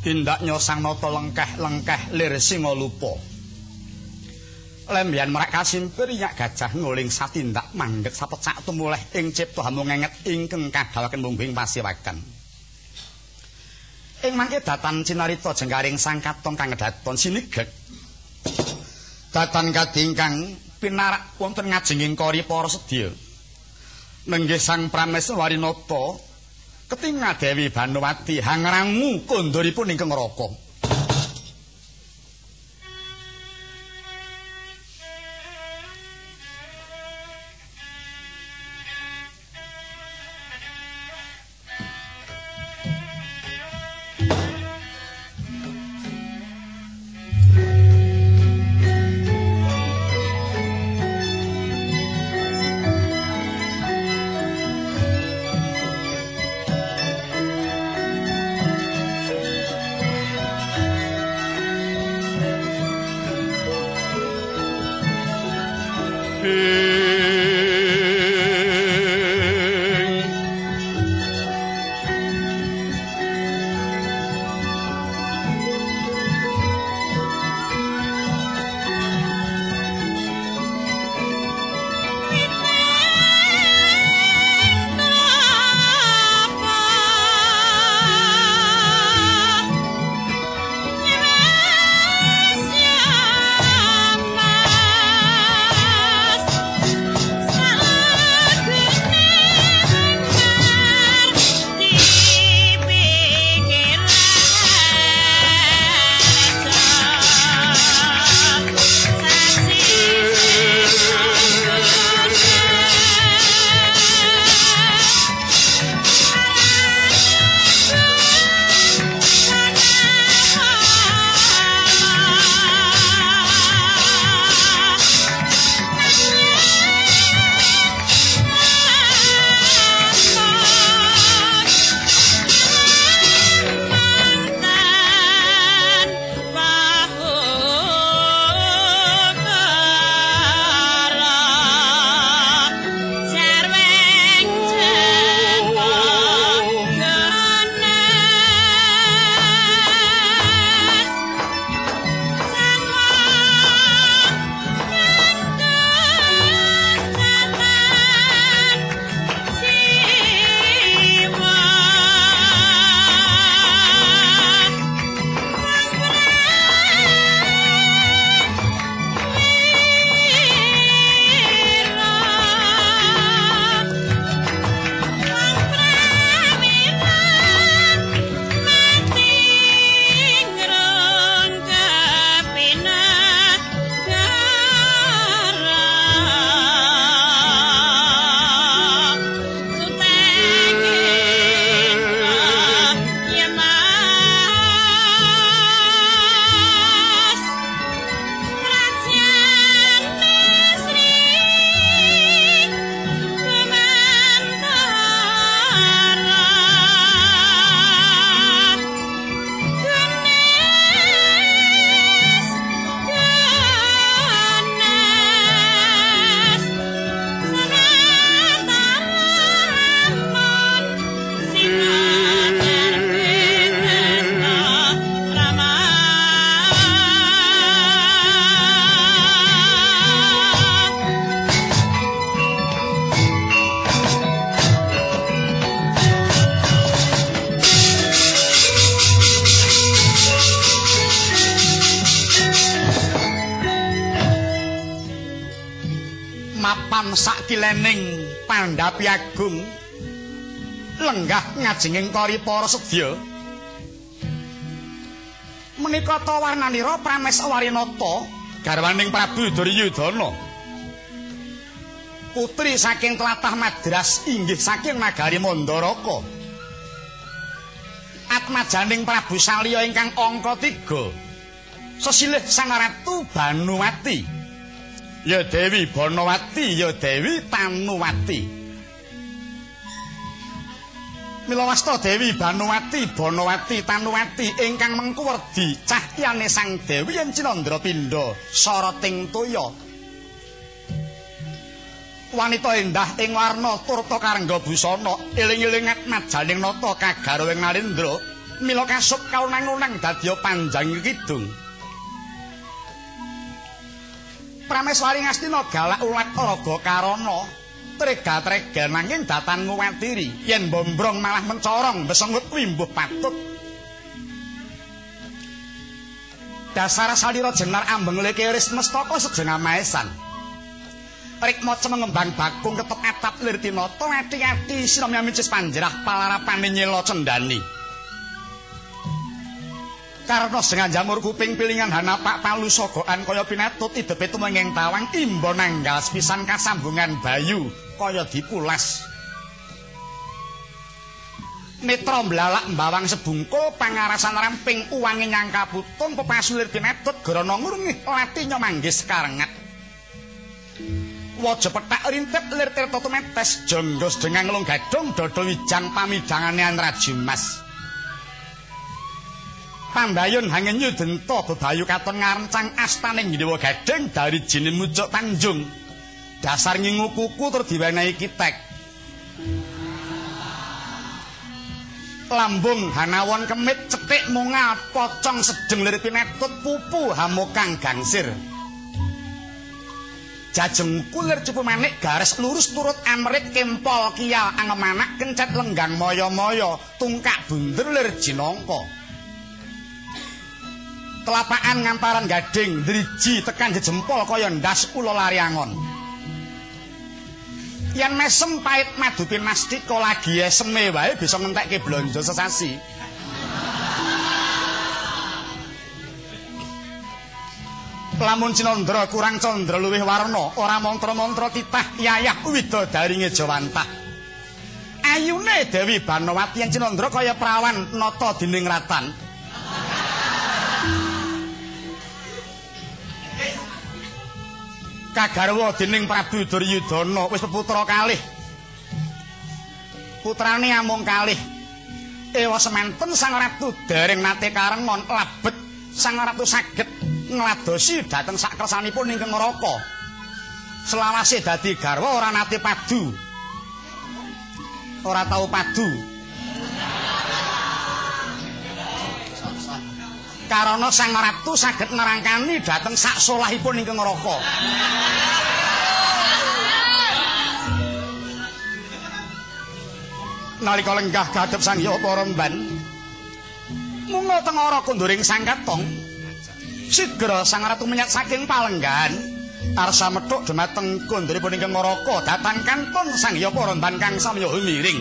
tindak nyosang nata lengkeh-lengkeh lir singa lupa. Lembian merak kasimpir nyak gajah nguling satindak mandek sapecak tumuleh ing cipta hamu ngenget ingkang kadhawaken mumbing pasiwaken. Ing mangke datan cinarita jengkaring sang katon kang ngedaton sinigek. Datan kadingkang pinarak wonten ngajenging kori para sedya. Nenggih sang Prameswari nata ketinga Dewi Banuwati hangrangu kondoripun ingkang neraka. Sakilening pandhapi agung lenggah ngajenging para sedya. Menika ta warnanira Prameswarinata garwaning Prabu Duryudana. Putri saking tlatah Madras inggih saking nagari Mandaraka atmajaning Prabu Salya ingkang angka 3 sesilih Sang Ratu Banuwati ya Dewi Bonowati ya Dewi Tanuwati. Mila wasta Dewi Banuwati Bonowati Tanuwati ingkang mengku werdi cahyane Sang Dewi yen Cinandra Pindha sarating toya. Wanita endah ing warna turta karengga busana eling-eling majaning nata kagarwa ing Narendra mila kasup kaunang-unang dadi panjang kidung Prameswari Ngastina galak ulat raga karana. Trega-trega nanging datan nguwatiri yen bombrong malah mencorong besengut wimbuh patut. Dasar salira jenar ambeng leke iris mestaka sejengah maesan. Rik moco mengembang bakung ketuk atap lirtinoto ati-ati sinomnya micis panjerah palarapan nyelo cendani. Karena dengan jamur kuping pilingan hana pak palu sogoan kaya pinatut idep itu mengeng tawang imbo nanggal sepisan kasambungan bayu kaya dipulas. Mitra mblalak mbawang sebungkul pangarasan ramping uwangi nyangka putung pepasulir pinatut gerono ngurungih latinya manggis karengat. waja petak rintip lir tirta tumetes jonggos dengan ngelung gadung dodo wijang pamidangane Anraji Mas. Pandayun hangin yudento bebayu katon ngarencang astaning dewa gading dari jinin mucuk tanjung. Dasar ngingu kuku terdiwenai kitek. Lambung hanawon kemit cetik munga pocong sedeng lir pinetut pupu hamukang gangsir. jajeng kulir cupu manik garis lurus turut amrik kempol kial angemanak kencet lenggang moyo-moyo tungkak bunder lir jinongko telapaan ngamparan gading driji tekan jempol kaya ndas ulo lari angon. Yang mesem pahit madupin mastiko lagi eseme wae bisa ngentek ke blonjo sesasi. Lamun Cinandra kurang candra luwih warna ora mantra-mantra titah yayah widadaringe Jawantah ayune Dewi Banowati yen Cinandra kaya prawan nata dening ratan kagarwa dening Prabu Duryudana wis peputra kalih putrane amung kalih ewa semanten sang ratu dereng nate karengon labet sang ratu saged ngladosi dhateng sak kersanipun ingkang neraka. Selawase dadi garwa ora nate padu. Ora tau padu. Karana sang ratu saged nerangkani dhateng sak solahipun ingkang neraka. Nalika lenggah kadhep sang Hyang Paramban, mungo teng ora konduring sang katong, Sigra sang ratu menyat saking palenggan arsa metuk dumateng kondripun ingkang neraka datan kantun sang ya parondan kang samya miring.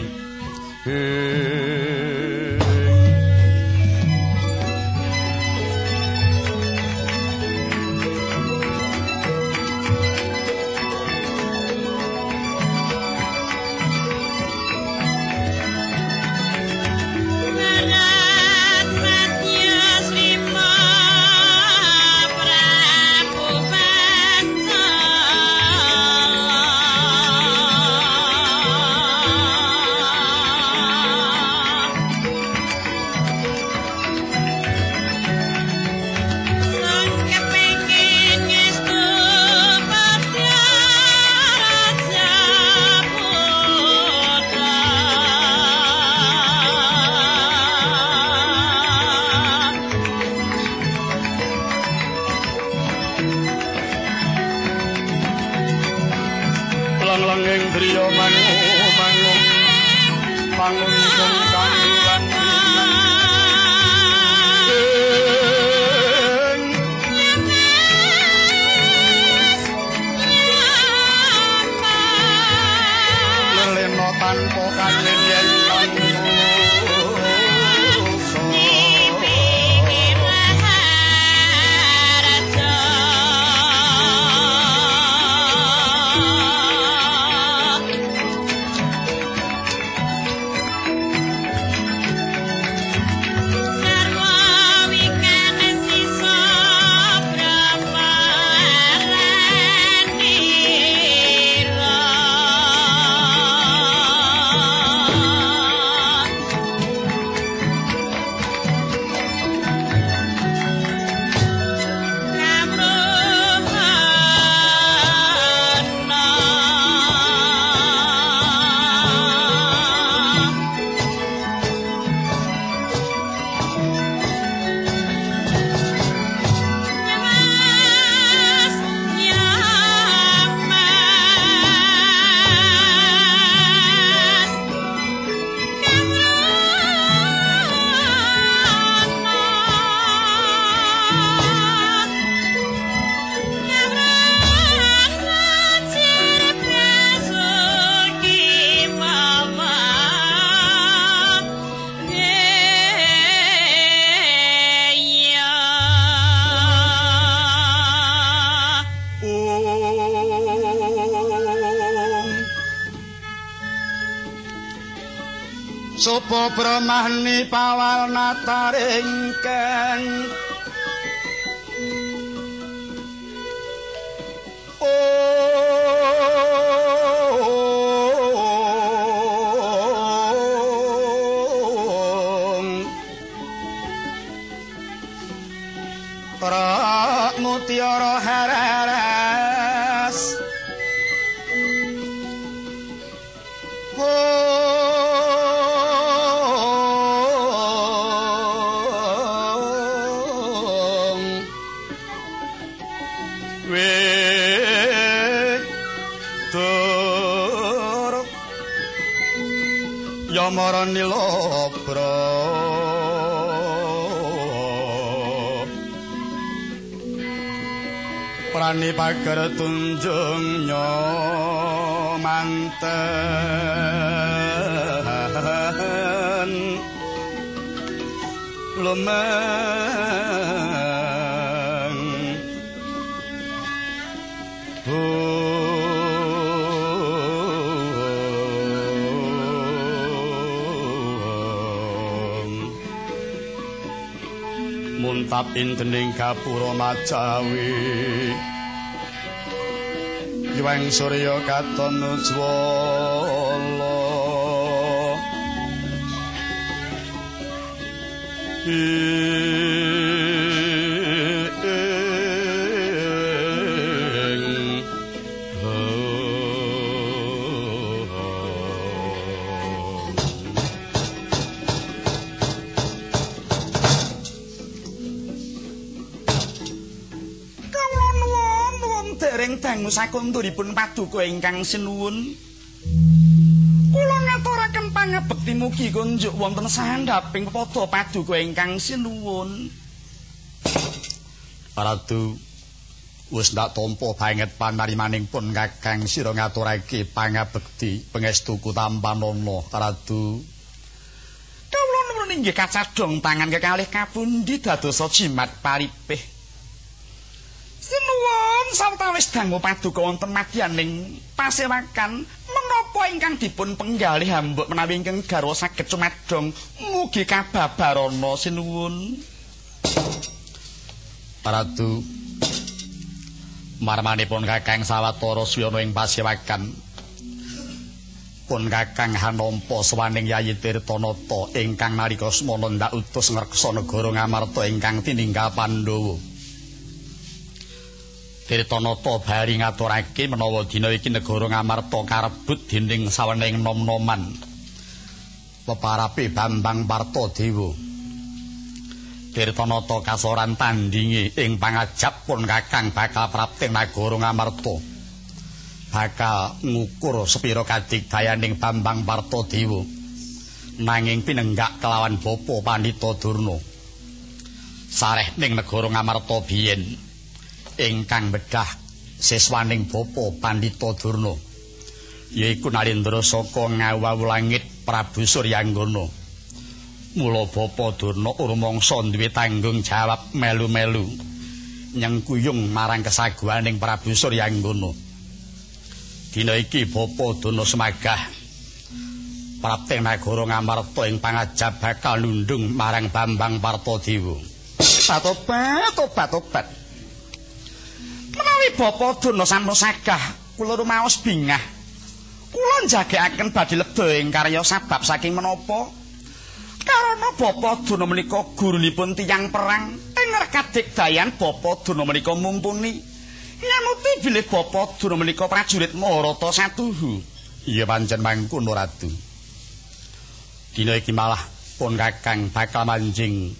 Brahmani pawal nataringken Mutiara Yamarani lobra Prani pager tunjung nyomanten Lumeng muntap dening gapura majawi. Yuwang Surya katon ujwala sakunduripun paduka ingkang sinuwun. Kula ngaturaken pangabekti mugi kunjuk wonten sandhaping pada paduka ingkang sinuwun. Ratu wis ndak tampa banget panarimaningpun Kakang sira ngaturake pangabekti pangestuku tampanana Ratu. Kawula nuwun inggih kacadhong tangan kekalih kapundi dadosa jimat paripih. Sinuwun sawetawis dangu paduka wonten madyaning pasewakan menapa ingkang dipun penggalih hambuk menawi ingkang garwa saged cumadong mugi kababarana sinuwun. Ratu marmanipun Kakang Sawatara Swiyana ing pasewakan pun Kakang Hanampa sawaning Yayi Tirtanata ingkang nalika semana ndak utus ngreksa negara Ngamarta ingkang tininggal Pandhawa. Tirtanata bari ngaturake menawa dina iki negara Ngamarta karebut dening sawening nom-noman. Peparape Bambang Partadewa. Tirtanata kasoran tandingi ing pangajap pun Kakang bakal prapting nagara Ngamarta. Bakal ngukur sepira kadigdayaning Bambang Partadewa. Nanging pinenggak kelawan bapa Pandhita Durna. Sareh ning negara Ngamarta biyen ingkang bedah siswaning bapa Pandhita Durna. Yaiku Narendra saka ngawawu langit Prabu Suryanggana. Mula Bapa Durna urmangsa duwe tanggung jawab melu-melu nyengkuyung marang kesaguhaning Prabu Suryanggana. Dina iki Bapa Durna semagah prapting nagara Ngamarta ing pangajab bakal nundung marang Bambang Partadewa. Tobat, tobat, tobat. Menawi Bapa Durna sampun sagah, kula rumaos bingah. Kula njagekaken badhe leba ing karya sabab saking menapa? Karana Bapa Durna menika gurunipun tiyang perang ing kadigdayan Bapa Durna menika mumpuni. Yamuti bilih Bapa Durna menika prajurit Maharata satuhu. Iya pancen mangkono Ratu. Dina iki malah pun Kakang bakal manjing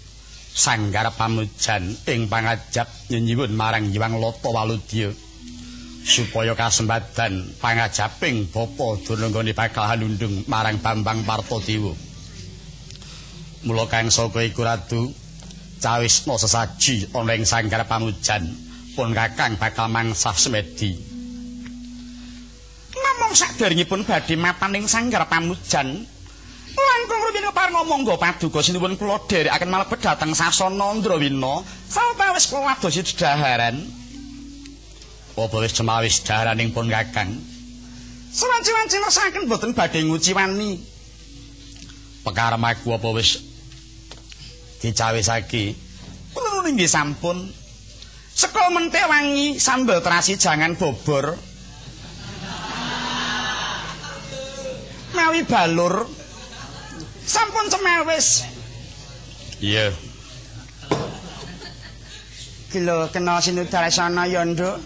sanggar pamujan ing pangajap nyenyuwun marang Hyang Lata Waludya supaya kasembadan pangajaping Bapa Durna nggone bakal hanundung marang Bambang Partadewa. Mula kang saka iku ratu cawisna sesaji ana ing sanggar pamujan pun kakang bakal mangsah semedi. Namung saderengipun badhe mapan ing sanggar pamujan langkung rumiyin kepareng ngomong nggo paduka sinuwun kula dherekaken malebet dhateng sasana Ndrawina sawetawis kula wadosi dedaharan. Apa wis cemawis daharaning pun kakang? Sawanci-wanci ngersaken boten badhe nguci wani. pekarmaku apa wis dicawisake kula nggih sampun saka mentek wangi sambel terasi jangan bobor mawi balur sampun semewis iya Gila kena sinudara sana ya nduk.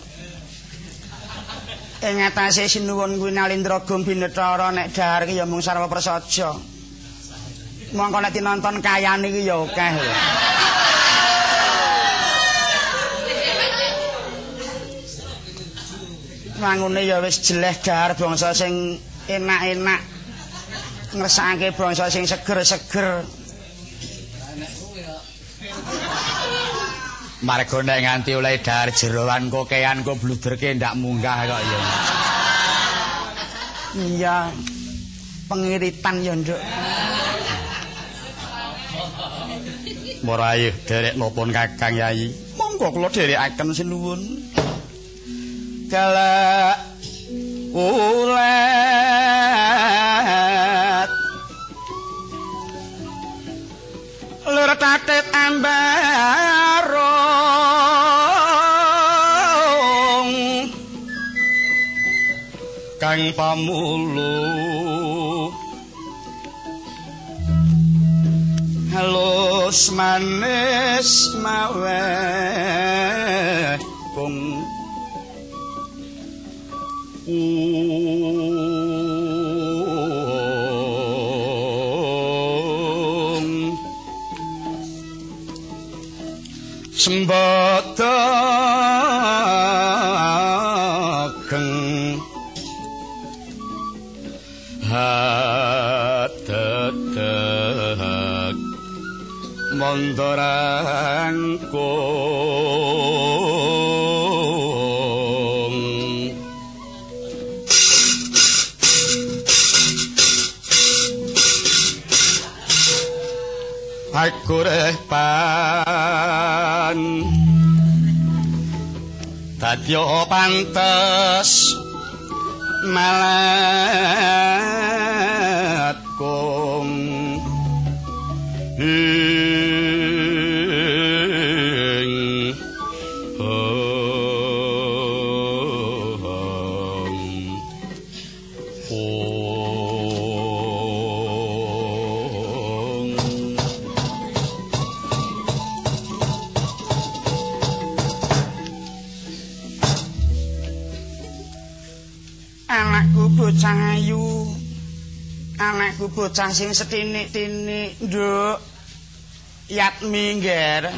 Ing atase sinuwun kuwi Nalindra Gumbinetara nek dahar ki ya mung sarwa prasaja. Mongko nek nonton kayane iki ya akeh. Mangune ya wis jeleh dahar bangsa sing enak-enak. Ngersakake bangsa sing seger-seger. Margo nek nganti oleh dar jeroan kokean kok bluderke ndak munggah kok ya. Iya. Pengiritan ya, Nduk. Ora ayo derek nopon Kakang Yayi. Monggo kula derekaken sinuwun. Kala ulet Lur tatet ambarong. Kang pamulu Halus manis mawe Kung Sambata Dadya pantes malat bocah sing setinik-tinik nduk. Yatmi ngger.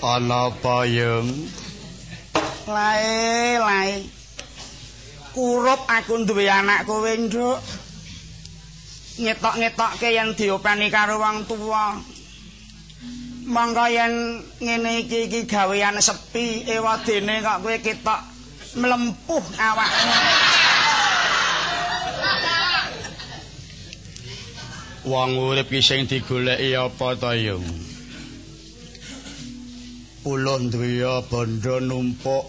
Ana apa yung lae lae. Kurup aku duwe anak kowe nduk. Ngetok-ngetokke yang diopani karo wong tuwa mangga yen ngene iki iki gawean sepi ewadene kok kowe ketok mlempuh awakmu. Wong urip ki sing digoleki apa to yung Pulo duya bondo numpuk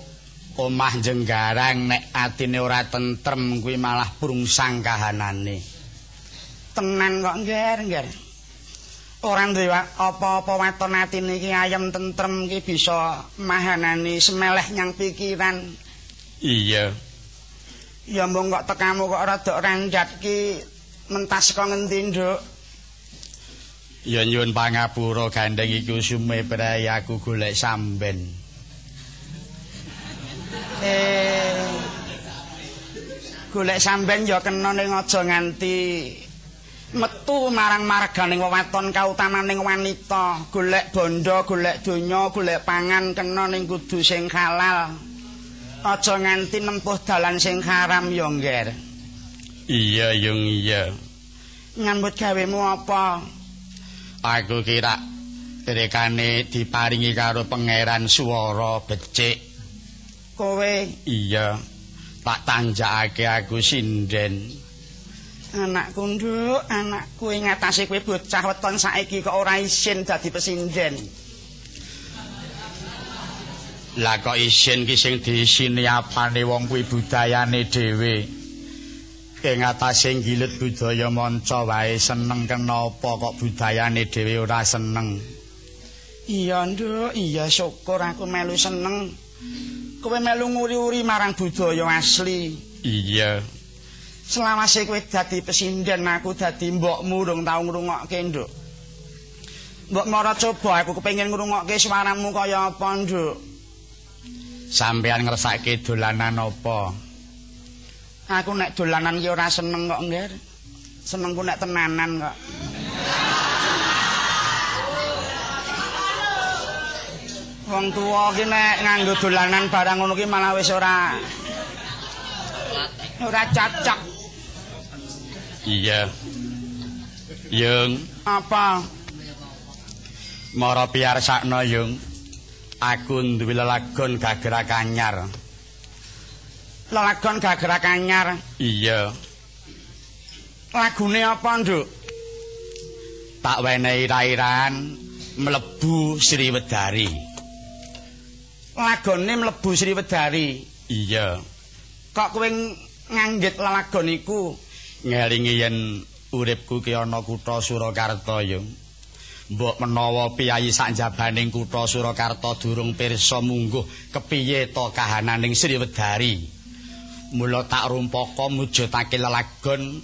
omah jenggarang nek atine ora tentrem kuwi malah prungsang kahanane tenan kok ngger ngger ora duwe apa-apa weton atine iki ayem tentrem iki bisa mahanani semeleh nyang pikiran? Iya. Ya mbok kok tekamu kok rada ranjat ki mentas kok ngendi nduk? Ya nyuwun pangapura gandeng iku sume prai aku golek samben. Eh golek samben ya kena ning aja nganti metu marang marganing wewaton kautamaning wanita. Golek bondo golek donya golek pangan kena ning kudu sing halal. Aja nganti nempuh dalan sing haram ya ngger? Iya yung iya. Nyambut gawemu apa? Aku kira rekane diparingi karo pangeran swara becik. Kowe? Iya. Tak tanjakake aku sinden anakku nduk anakku ing atase kowe bocah weton saiki kok ora isin dadi pesinden Lah kok isin ki sing diisini apane wong kuwi budayane dhewe. Ing atase gilet budaya manca wae seneng kenapa kok budayane dhewe ora seneng. Iya, Nduk, iya syukur aku melu seneng. Kowe melu nguri-uri marang budaya asli. Iya. Selawase kowe dadi pesinden aku dadi mbokmu dong tau ngrungokke, Nduk. Mbok mara coba aku kepengin ngrungokke swaramu kaya apa, Nduk. Sampean ngersake dolanan apa? Aku nek dolanan ki ora seneng kok, Ngger. Senengku nek tenanan kok. Wong tuwa ki nek nganggo dolanan barang ngono ki malah wis ora ora cocok. Iya. Yung, apa? Mara piyarsakno, Yung. aku duwe lelagon gagerak anyar. Lelagon gagerak anyar? Iya. Lagune apa, Nduk? Tak wenehi rairan mlebu Sriwedari. Lagone mlebu Sriwedari? Iya. Kok kowe nganggit lelagon iku ngelingi yen uripku ki ana kutha Surakarta, Yung? mbok menawa piyayi sak jabaning kutha Surakarta durung pirsa mungguh kepiye to kahananing Sriwedari. Mula tak rumpaka mujudake lelagon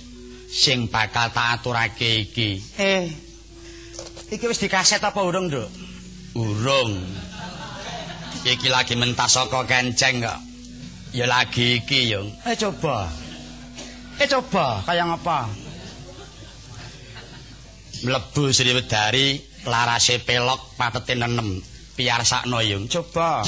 sing bakal tak aturake iki. Eh. Iki wis dikaset apa urung, Nduk? Urung. Iki lagi mentas saka kenceng kok. Ya lagi iki, Yung. Eh coba. Eh coba, kaya ngapa? mlebu Sriwedari larase pelok patete nenem piyarsakno yung coba